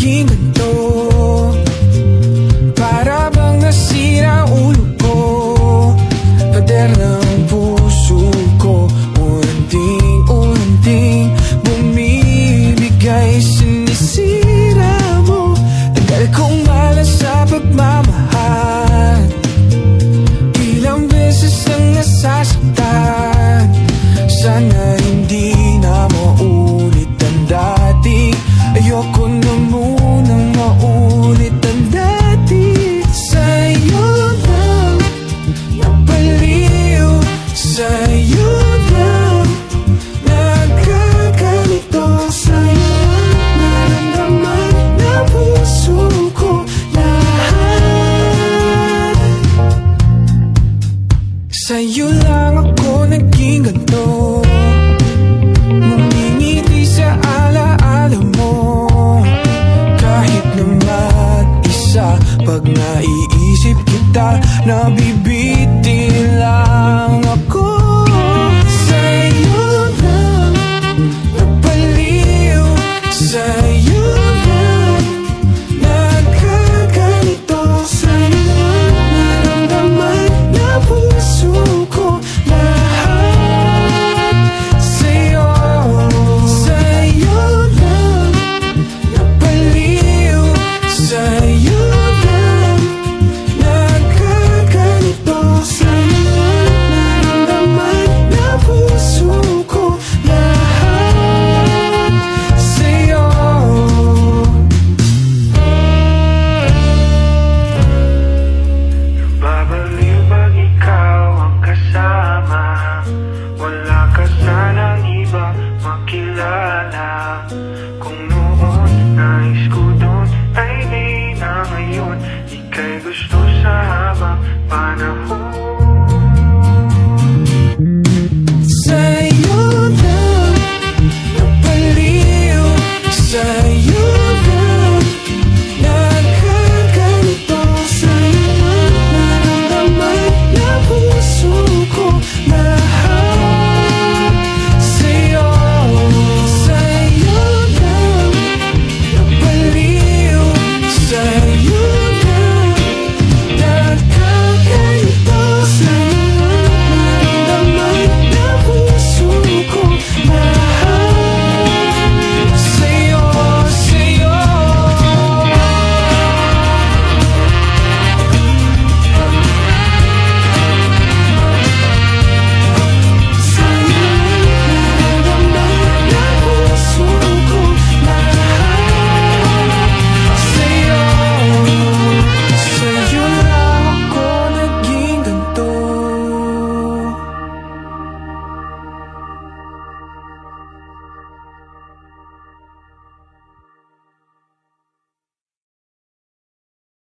gingan Kahit na E quem tu já para na rua.